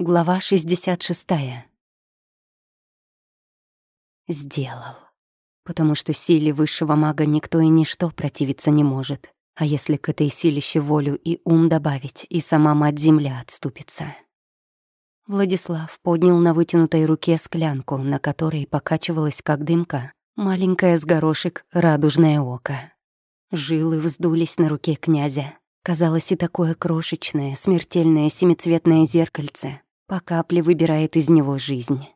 Глава 66. Сделал. Потому что силе высшего мага никто и ничто противиться не может. А если к этой силище волю и ум добавить, и сама мать-земля отступится. Владислав поднял на вытянутой руке склянку, на которой покачивалась, как дымка, маленькое с горошек радужное око. Жилы вздулись на руке князя. Казалось, и такое крошечное, смертельное семицветное зеркальце по капле выбирает из него жизнь.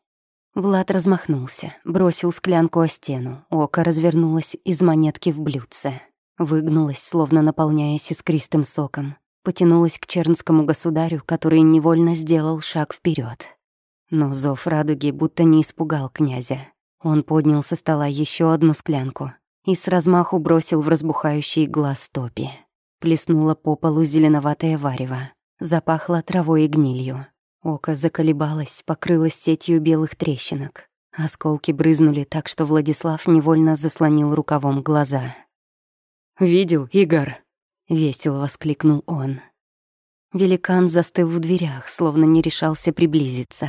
Влад размахнулся, бросил склянку о стену, око развернулось из монетки в блюдце. Выгнулось, словно наполняясь искристым соком. Потянулось к чернскому государю, который невольно сделал шаг вперед. Но зов радуги будто не испугал князя. Он поднял со стола еще одну склянку и с размаху бросил в разбухающий глаз топи. Плеснуло по полу зеленоватое варево. Запахло травой и гнилью. Око заколебалось, покрылось сетью белых трещинок. Осколки брызнули так, что Владислав невольно заслонил рукавом глаза. «Видел, Игорь?» — весело воскликнул он. Великан застыл в дверях, словно не решался приблизиться.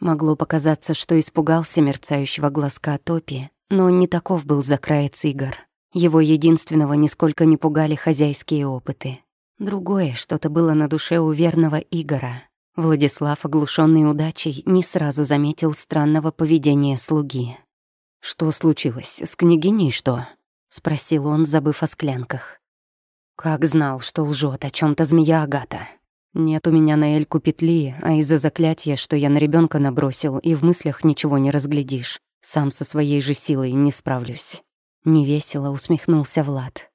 Могло показаться, что испугался мерцающего глазка Топи, но не таков был закраец Игорь. Его единственного нисколько не пугали хозяйские опыты. Другое что-то было на душе у верного Игора. Владислав, оглушенный удачей, не сразу заметил странного поведения слуги. «Что случилось? С княгиней что?» — спросил он, забыв о склянках. «Как знал, что лжет о чем то змея Агата. Нет у меня на Эльку петли, а из-за заклятия, что я на ребенка набросил, и в мыслях ничего не разглядишь. Сам со своей же силой не справлюсь». Невесело усмехнулся Влад.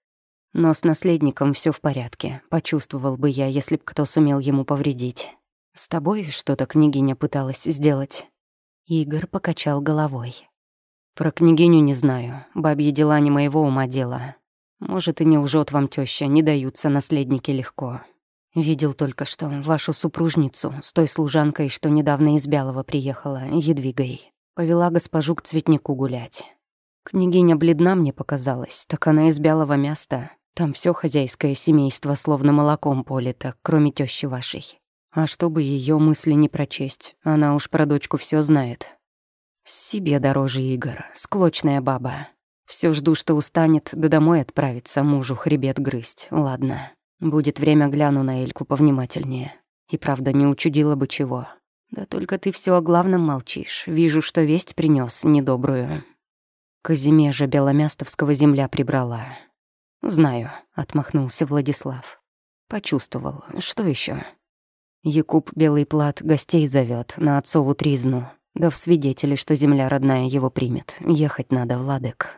Но с наследником все в порядке. Почувствовал бы я, если б кто сумел ему повредить. «С тобой что-то княгиня пыталась сделать?» Игорь покачал головой. «Про княгиню не знаю. Бабьи дела не моего ума дело. Может, и не лжет вам теща, не даются наследники легко. Видел только что вашу супружницу с той служанкой, что недавно из Бялого приехала, Едвигой. Повела госпожу к цветнику гулять. Княгиня бледна мне показалась, так она из Бялого места. Там все хозяйское семейство словно молоком полито, кроме тещи вашей. А чтобы ее мысли не прочесть, она уж про дочку все знает. Себе дороже Игорь, склочная баба. Все жду, что устанет, да домой отправиться, мужу хребет грызть. Ладно, будет время гляну на Эльку повнимательнее. И правда, не учудила бы чего. Да только ты все о главном молчишь. Вижу, что весть принес недобрую. Казимежа Беломястовского земля прибрала. «Знаю», — отмахнулся Владислав. «Почувствовал. Что еще? Якуб Белый Плат гостей зовет на отцову тризну. Да в свидетели, что земля родная его примет. Ехать надо, Владык.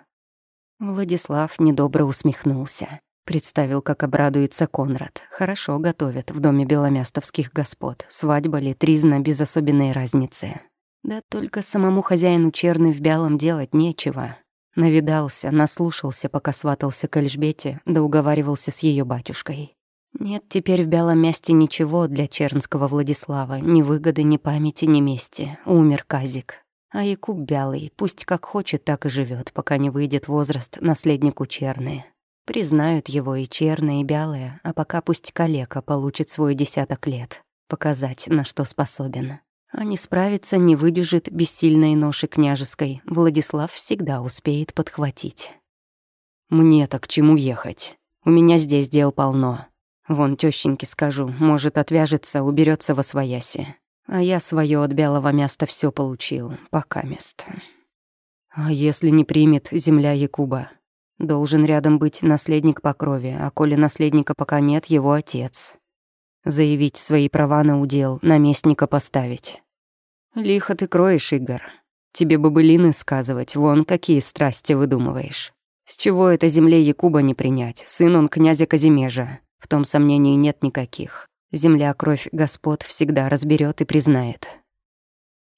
Владислав недобро усмехнулся. Представил, как обрадуется Конрад. Хорошо готовят в доме беломястовских господ. Свадьба ли, тризна без особенной разницы. Да только самому хозяину Черны в Бялом делать нечего. Навидался, наслушался, пока сватался к Эльжбете, да уговаривался с ее батюшкой. Нет теперь в Белом месте ничего для чернского Владислава, ни выгоды, ни памяти, ни мести. Умер Казик. А Якуб Бялый пусть как хочет, так и живет, пока не выйдет возраст наследнику Черны. Признают его и Черная, и Бялая, а пока пусть калека получит свой десяток лет. Показать, на что способен. А не справиться, не выдержит бессильной ноши княжеской. Владислав всегда успеет подхватить. «Мне-то к чему ехать? У меня здесь дел полно», Вон тещеньке скажу, может, отвяжется, уберется во свояси. А я свое от белого места все получил, пока место. А если не примет земля Якуба? Должен рядом быть наследник по крови, а коли наследника пока нет, его отец. Заявить свои права на удел, наместника поставить. Лихо ты кроешь, Игорь. Тебе бабылины сказывать, вон какие страсти выдумываешь. С чего это земле Якуба не принять? Сын он князя Казимежа. В том сомнений нет никаких. Земля кровь господ всегда разберет и признает.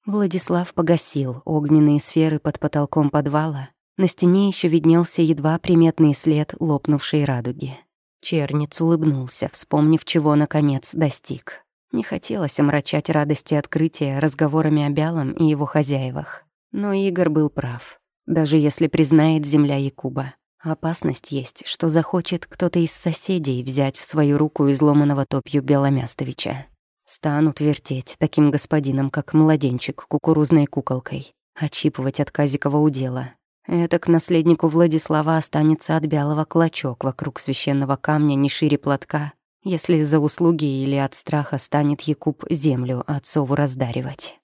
Владислав погасил огненные сферы под потолком подвала. На стене еще виднелся едва приметный след лопнувшей радуги. Черниц улыбнулся, вспомнив, чего наконец достиг. Не хотелось омрачать радости открытия разговорами о Бялом и его хозяевах. Но Игорь был прав. Даже если признает земля Якуба, Опасность есть, что захочет кто-то из соседей взять в свою руку изломанного топью Беломястовича. Станут вертеть таким господином, как младенчик кукурузной куколкой, отщипывать от Казикова удела. Это к наследнику Владислава останется от бялого клочок вокруг священного камня не шире платка, если за услуги или от страха станет Якуб землю отцову раздаривать.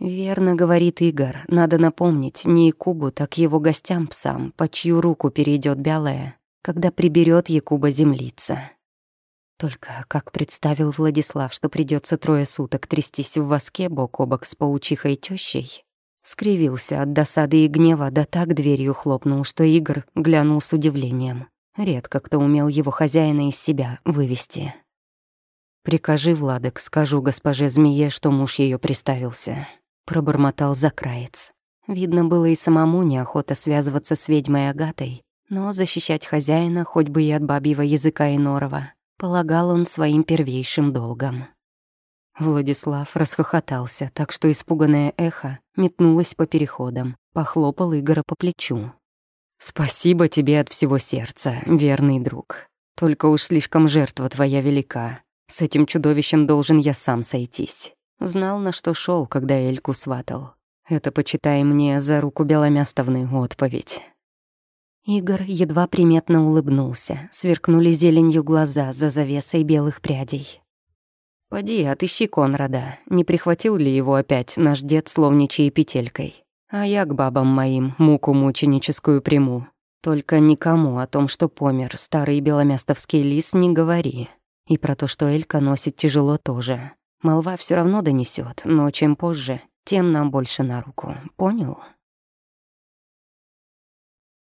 Верно говорит Игорь, надо напомнить не Якубу, так его гостям-псам, по чью руку перейдет Бялая, когда приберет Якуба землица. Только как представил Владислав, что придется трое суток трястись в воске бок о бок с паучихой тещей, скривился от досады и гнева, да так дверью хлопнул, что Игорь глянул с удивлением. Редко кто умел его хозяина из себя вывести. «Прикажи, Владок, скажу госпоже змее, что муж ее приставился», — пробормотал закраец. Видно было и самому неохота связываться с ведьмой Агатой, но защищать хозяина, хоть бы и от бабьего языка и норова, полагал он своим первейшим долгом. Владислав расхохотался, так что испуганное эхо метнулось по переходам, похлопал Игора по плечу. «Спасибо тебе от всего сердца, верный друг. Только уж слишком жертва твоя велика. С этим чудовищем должен я сам сойтись. Знал, на что шел, когда Эльку сватал. Это, почитай мне, за руку Беломястовны отповедь». Игорь едва приметно улыбнулся, сверкнули зеленью глаза за завесой белых прядей. «Поди, отыщи Конрада. Не прихватил ли его опять наш дед словничей петелькой? А я к бабам моим муку мученическую приму. Только никому о том, что помер старый беломястовский лис, не говори. И про то, что Элька носит тяжело тоже. Молва все равно донесет, но чем позже, тем нам больше на руку. Понял?»